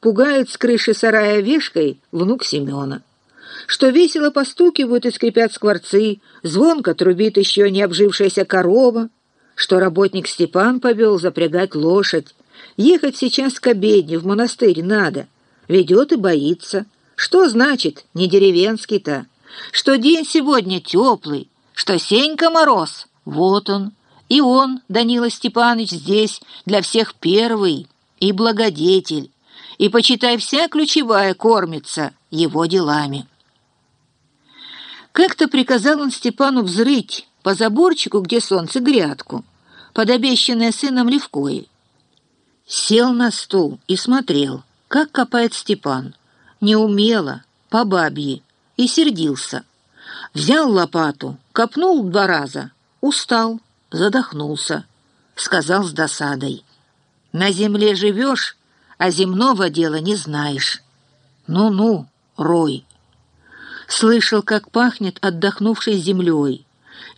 пугает с крыши сарая вешкой внук Семена, что весело постукивают и скрипят скворцы, звонко трубит еще не обжившаяся корова, что работник Степан повел запрягать лошадь, ехать сейчас к обедне в монастырь надо, ведет и боится. Что значит не деревенский-то? Что день сегодня теплый, что Сенька мороз, вот он, и он, Данила Степанович, здесь для всех первый и благодетель, и, почитай, вся ключевая кормится его делами. Как-то приказал он Степану взрыть по заборчику, где солнце, грядку, под обещанное сыном Левкой. Сел на стул и смотрел, как копает Степан. Неумело, по бабье, и сердился. Взял лопату, копнул два раза, устал, задохнулся, сказал с досадой. «На земле живешь, а земного дела не знаешь. Ну-ну, рой». Слышал, как пахнет отдохнувшей землей.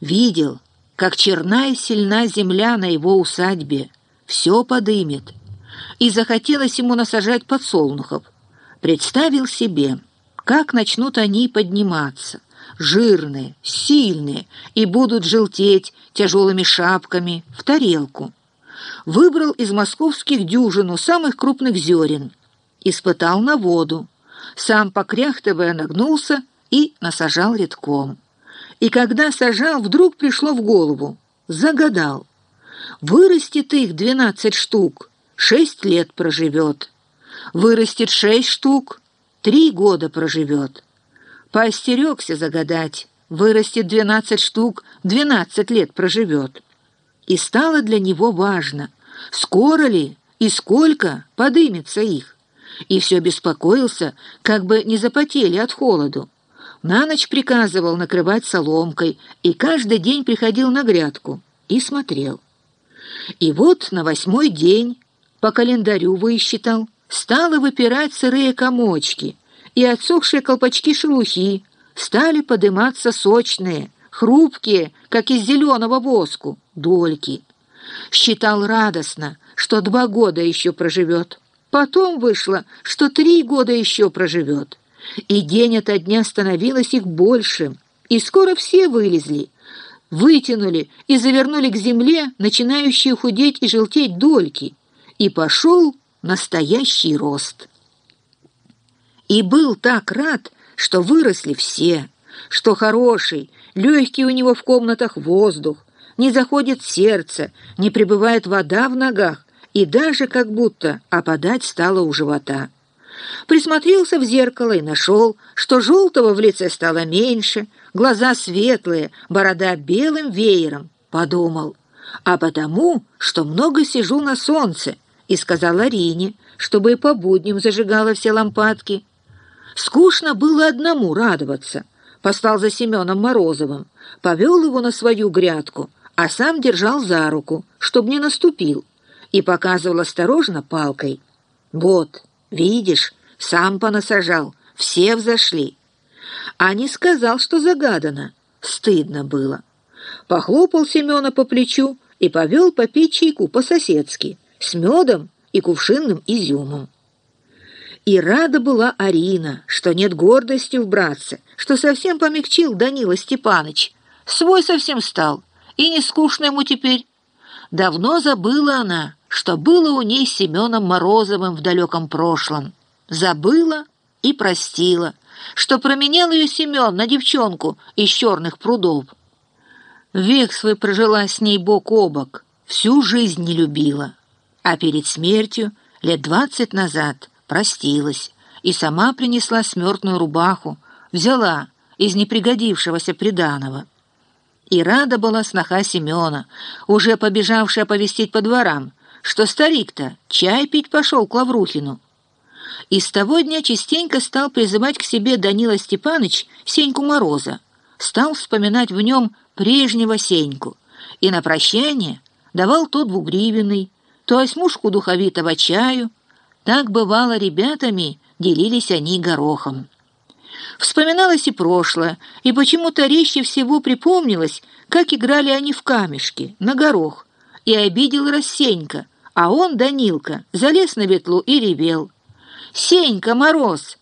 Видел, как черна и сильна земля на его усадьбе. Все подымет. И захотелось ему насажать подсолнухов. Представил себе, как начнут они подниматься жирные, сильные, и будут желтеть тяжелыми шапками в тарелку. Выбрал из московских дюжину самых крупных зерен, испытал на воду, сам покряхтывая нагнулся и насажал редком. И когда сажал, вдруг пришло в голову, загадал. Вырастет их двенадцать штук, шесть лет проживет. Вырастет шесть штук, три года проживет. Поостерегся загадать, вырастет двенадцать штук, двенадцать лет проживет. И стало для него важно, скоро ли и сколько подымется их. И все беспокоился, как бы не запотели от холоду. На ночь приказывал накрывать соломкой, и каждый день приходил на грядку и смотрел. И вот на восьмой день, по календарю высчитал, стало выпирать сырые комочки, и отсохшие колпачки шелухи стали подниматься сочные, хрупкие, как из зеленого воску, дольки. Считал радостно, что два года еще проживет. Потом вышло, что три года еще проживет. И день ото дня становилось их больше, и скоро все вылезли, вытянули и завернули к земле начинающие худеть и желтеть дольки, и пошел настоящий рост и был так рад, что выросли все, что хороший, легкий у него в комнатах воздух, не заходит сердце, не прибывает вода в ногах, и даже как будто опадать стало у живота. Присмотрелся в зеркало и нашел, что желтого в лице стало меньше, глаза светлые, борода белым веером. Подумал, а потому, что много сижу на солнце, и сказал Арине, чтобы и по будням зажигала все лампадки. Скучно было одному радоваться. Послал за Семеном Морозовым, повел его на свою грядку, а сам держал за руку, чтобы не наступил, и показывал осторожно палкой. «Вот, видишь, сам понасажал, все взошли». А не сказал, что загадано. Стыдно было. Похлопал Семена по плечу и повел попить чайку по-соседски, с медом и кувшинным изюмом. И рада была Арина, что нет гордости в братце, что совсем помягчил Данила Степаныч. Свой совсем стал, и не скучно ему теперь. Давно забыла она, что было у ней с Семеном Морозовым в далеком прошлом. Забыла и простила, что променял ее Семен на девчонку из черных прудов. Век свой прожила с ней бок о бок, всю жизнь не любила. А перед смертью, лет двадцать назад, простилась и сама принесла смертную рубаху, взяла из непригодившегося приданого. И рада была сноха Семена, уже побежавшая повестить по дворам, что старик-то чай пить пошел к Лаврухину. И с того дня частенько стал призывать к себе Данила Степаныч Сеньку Мороза, стал вспоминать в нем прежнего Сеньку, и на прощание давал то двугривенный, то осьмушку духовитого чаю, так бывало ребятами, делились они горохом. Вспоминалось и прошлое, и почему-то резче всего припомнилось, как играли они в камешки, на горох, и обидел Рассенька, а он, Данилка, залез на ветлу и ревел. «Сенька Мороз!»